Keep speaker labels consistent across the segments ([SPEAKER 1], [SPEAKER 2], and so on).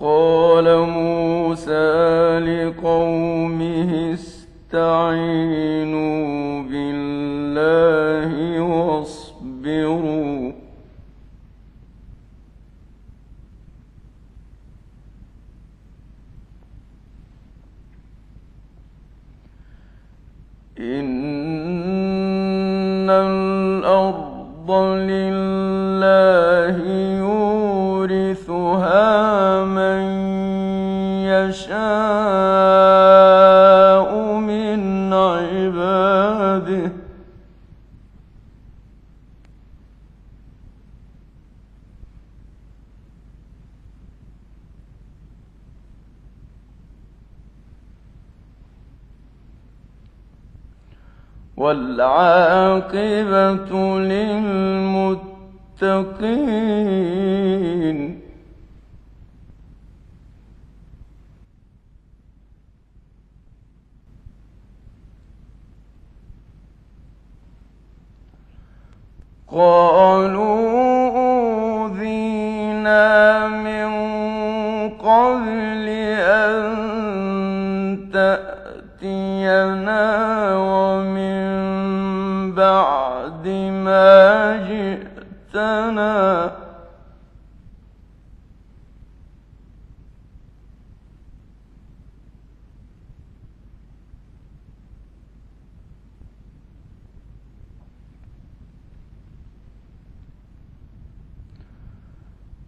[SPEAKER 1] قال موسى لقومه استعينوا بالله واصبروا. إن الأرض لله والعاقبة للمتقين. قالوا أوذينا من قبل أن تأتينا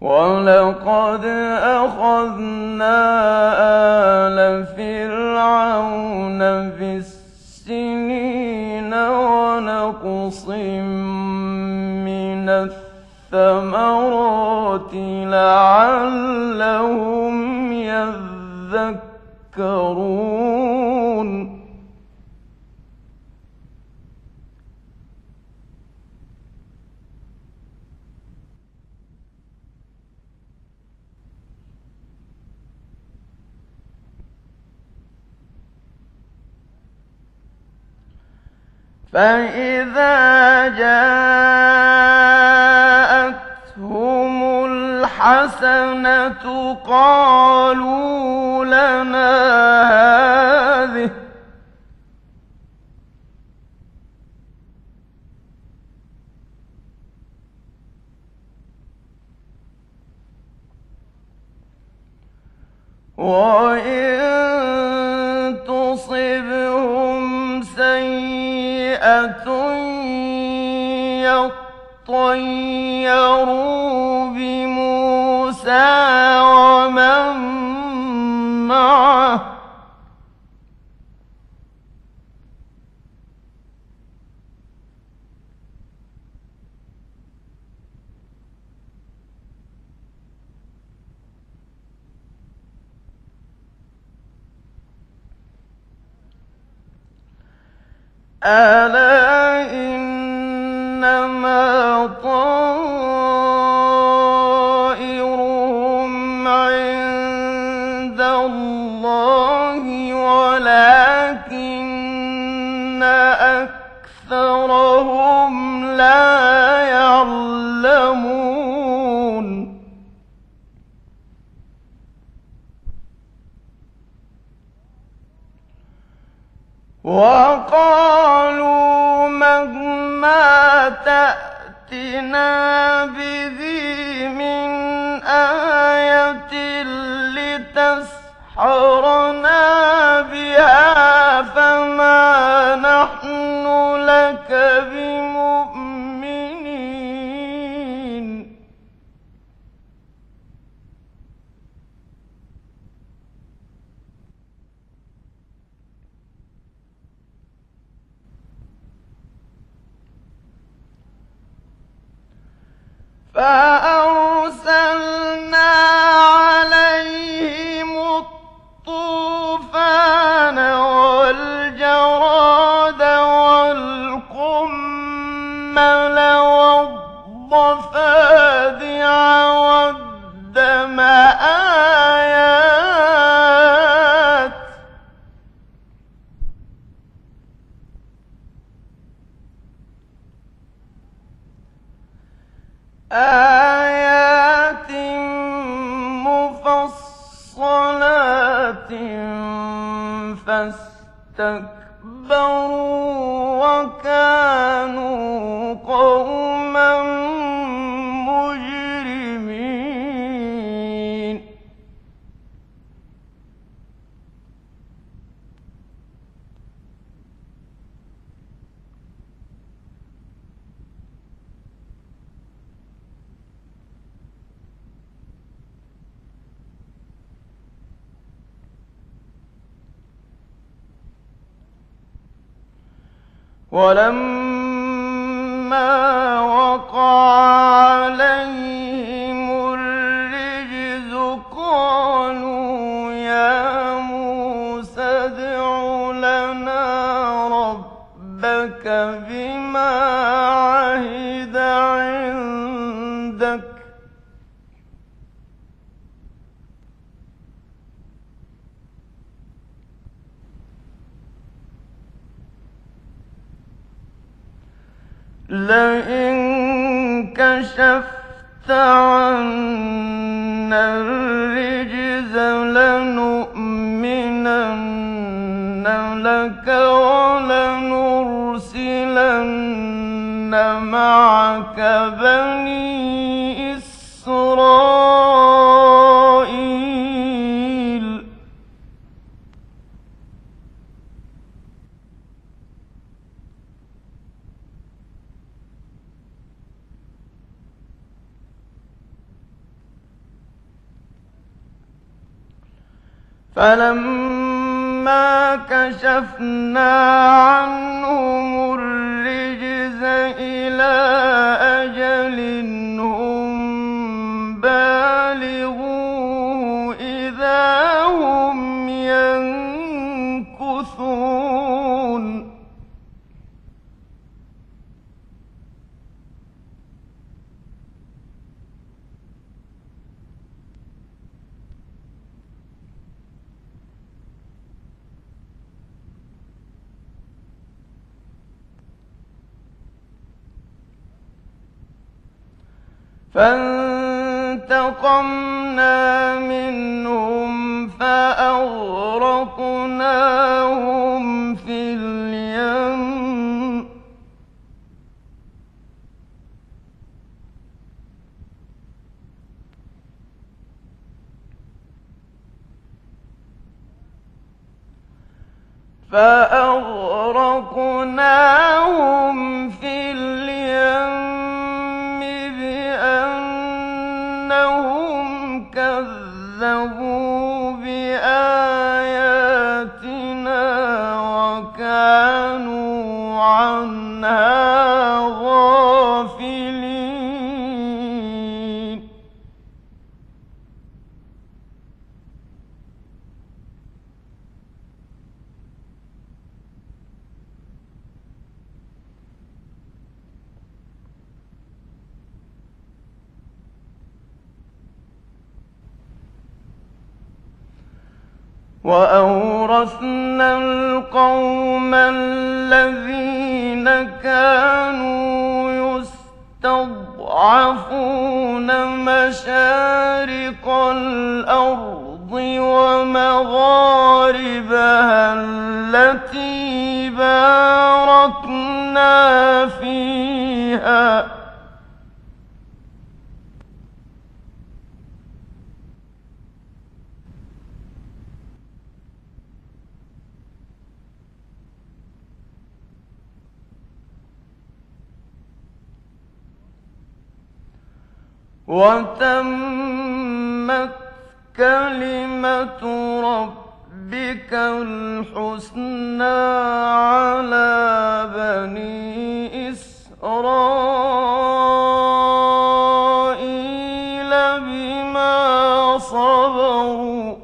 [SPEAKER 1] ولقد أخذنا آل فرعون بالسنين ونقص من الثمرات لعلهم يذكرون فإذا جاءتهم الحسنة قالوا لنا هذه ألا لك بمؤمنين. فأرسلنا عليهم الطوفان مفصلات فاستكبروا وكانوا ولما وقع عليهم الرجز قالوا يا موسى ادع لنا ربك بما لئن كشفت عنا الرجز لنؤمنن لك ولنرسلن معك بني فلما كشفنا عنهم الرجز إلى فانتقمنا منهم فأغرقناهم في اليم. فأغرقناهم القوم الذين كانوا يستضعفون مشارق الأرض ومغاربها التي باركنا فيها. وتمت كلمة ربك الحسنى على بني إسرائيل بما صبروا.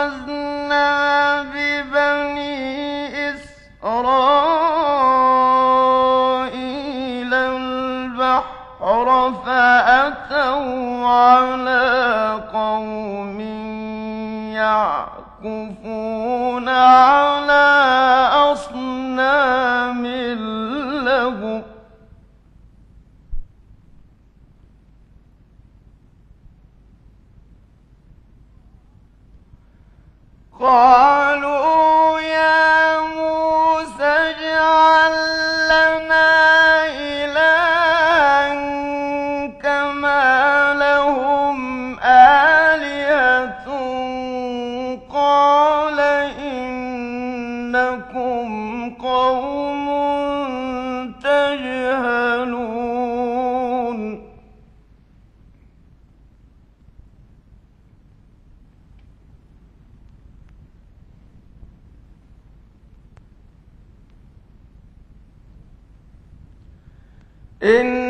[SPEAKER 1] وجاوزنا ببني إسرائيل البحر فأتوا على إن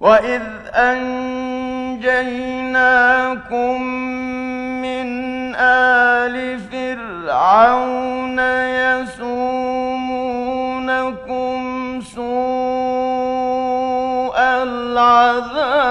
[SPEAKER 1] وإذ أنجيناكم من آل فرعون يسومونكم سوء العذاب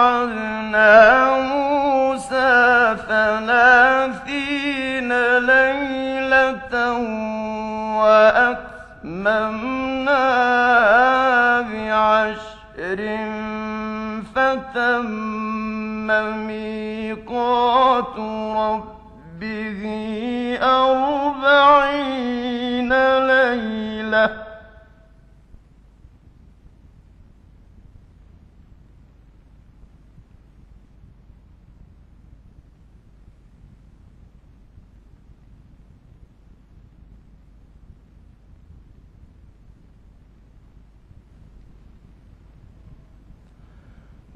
[SPEAKER 1] وواعدنا موسى ثلاثين ليلة وأتممناها بعشر فتم ميقات ربه أربعين ليلة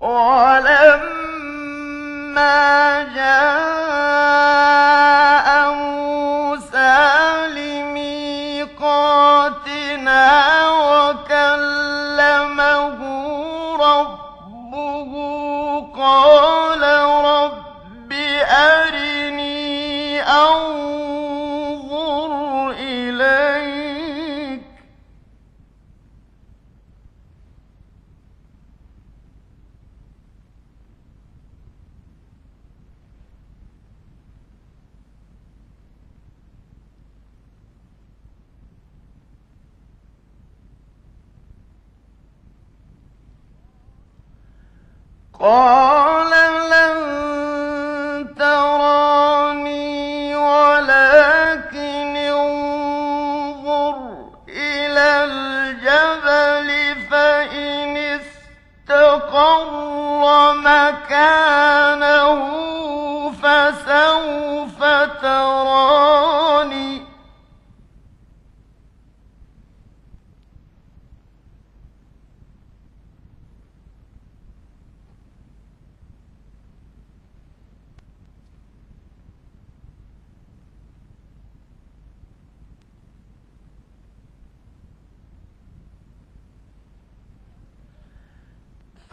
[SPEAKER 1] ولما جاء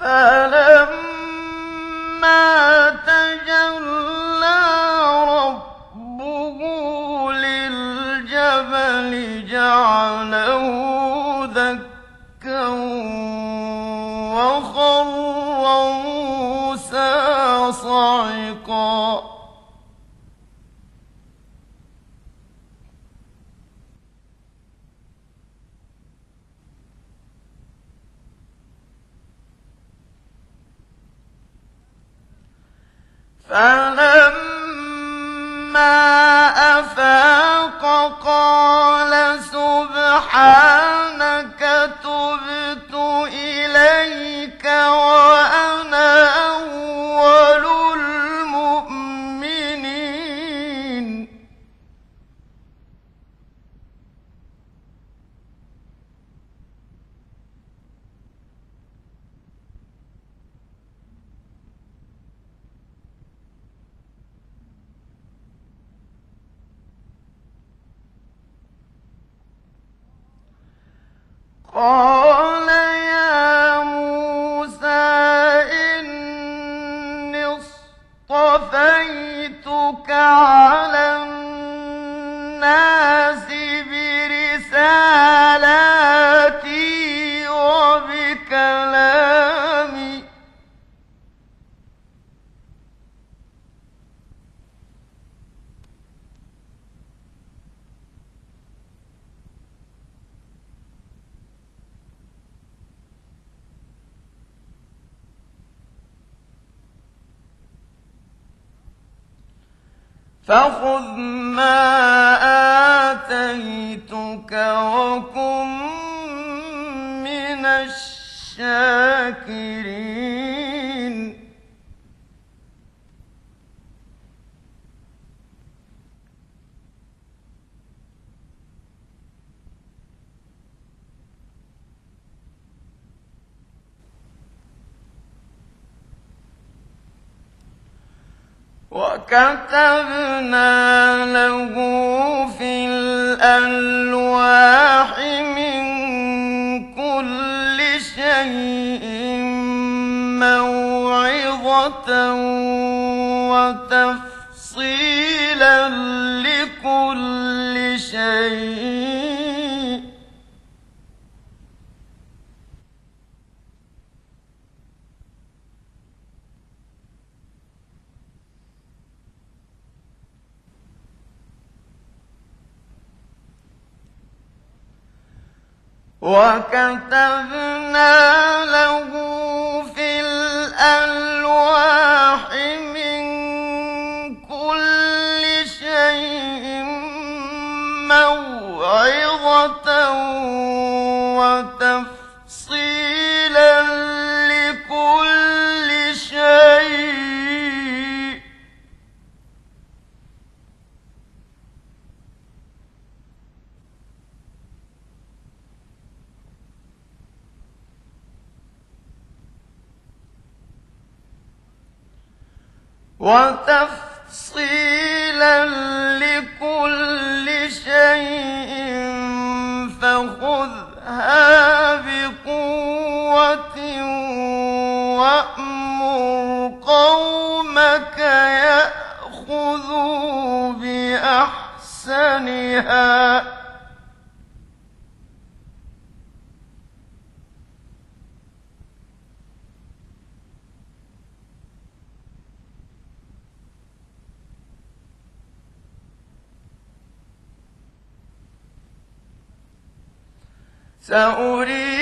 [SPEAKER 1] فلما تجلى ربه للجبل جعله دكا وخر موسى صعقا فلما أفاق قال سبحانك فخذ ما وكتبنا له في الألواح من كل شيء موعظة وتفصيلا لكل شيء وكتبنا له في الأرض سأريد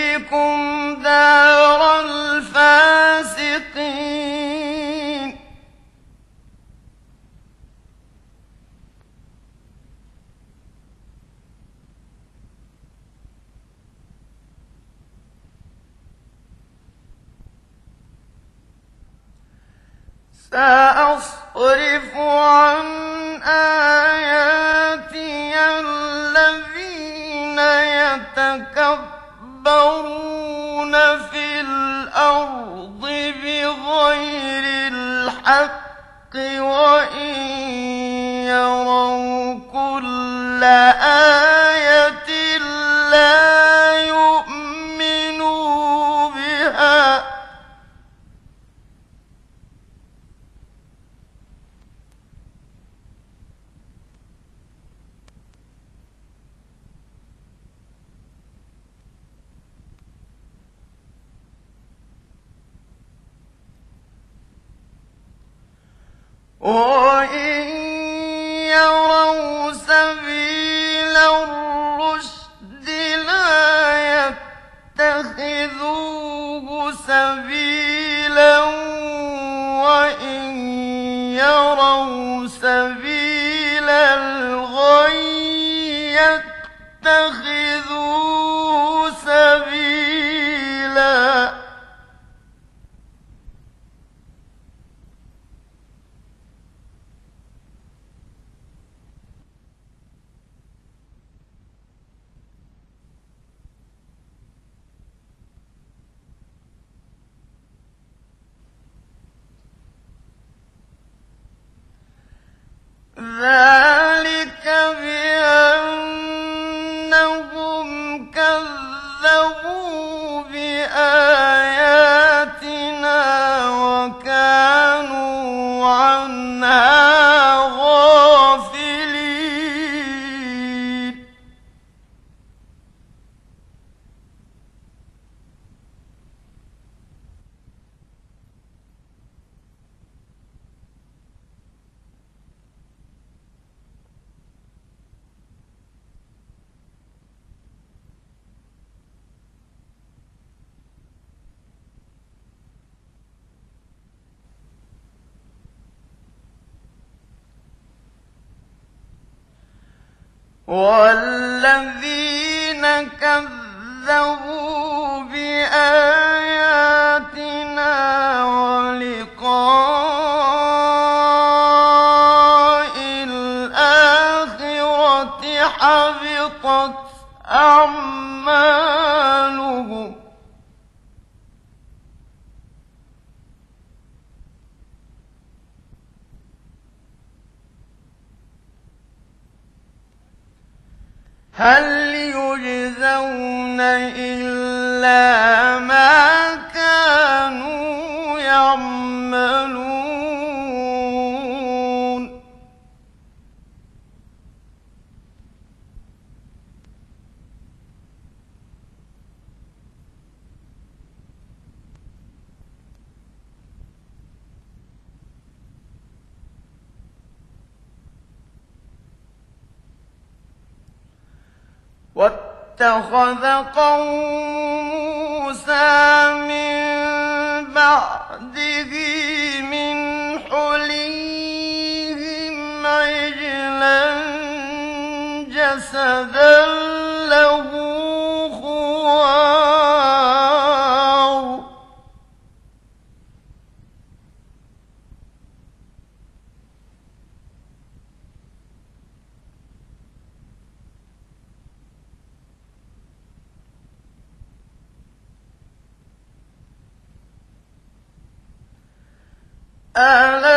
[SPEAKER 1] لا والذين كذبوا بآياتنا ولقاء الآخرة حبطت أعمالهم هل يجزون إلا واتخذ قوم موسى من بعده من حليهم عجلا جسدا أَلَا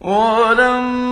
[SPEAKER 1] ولما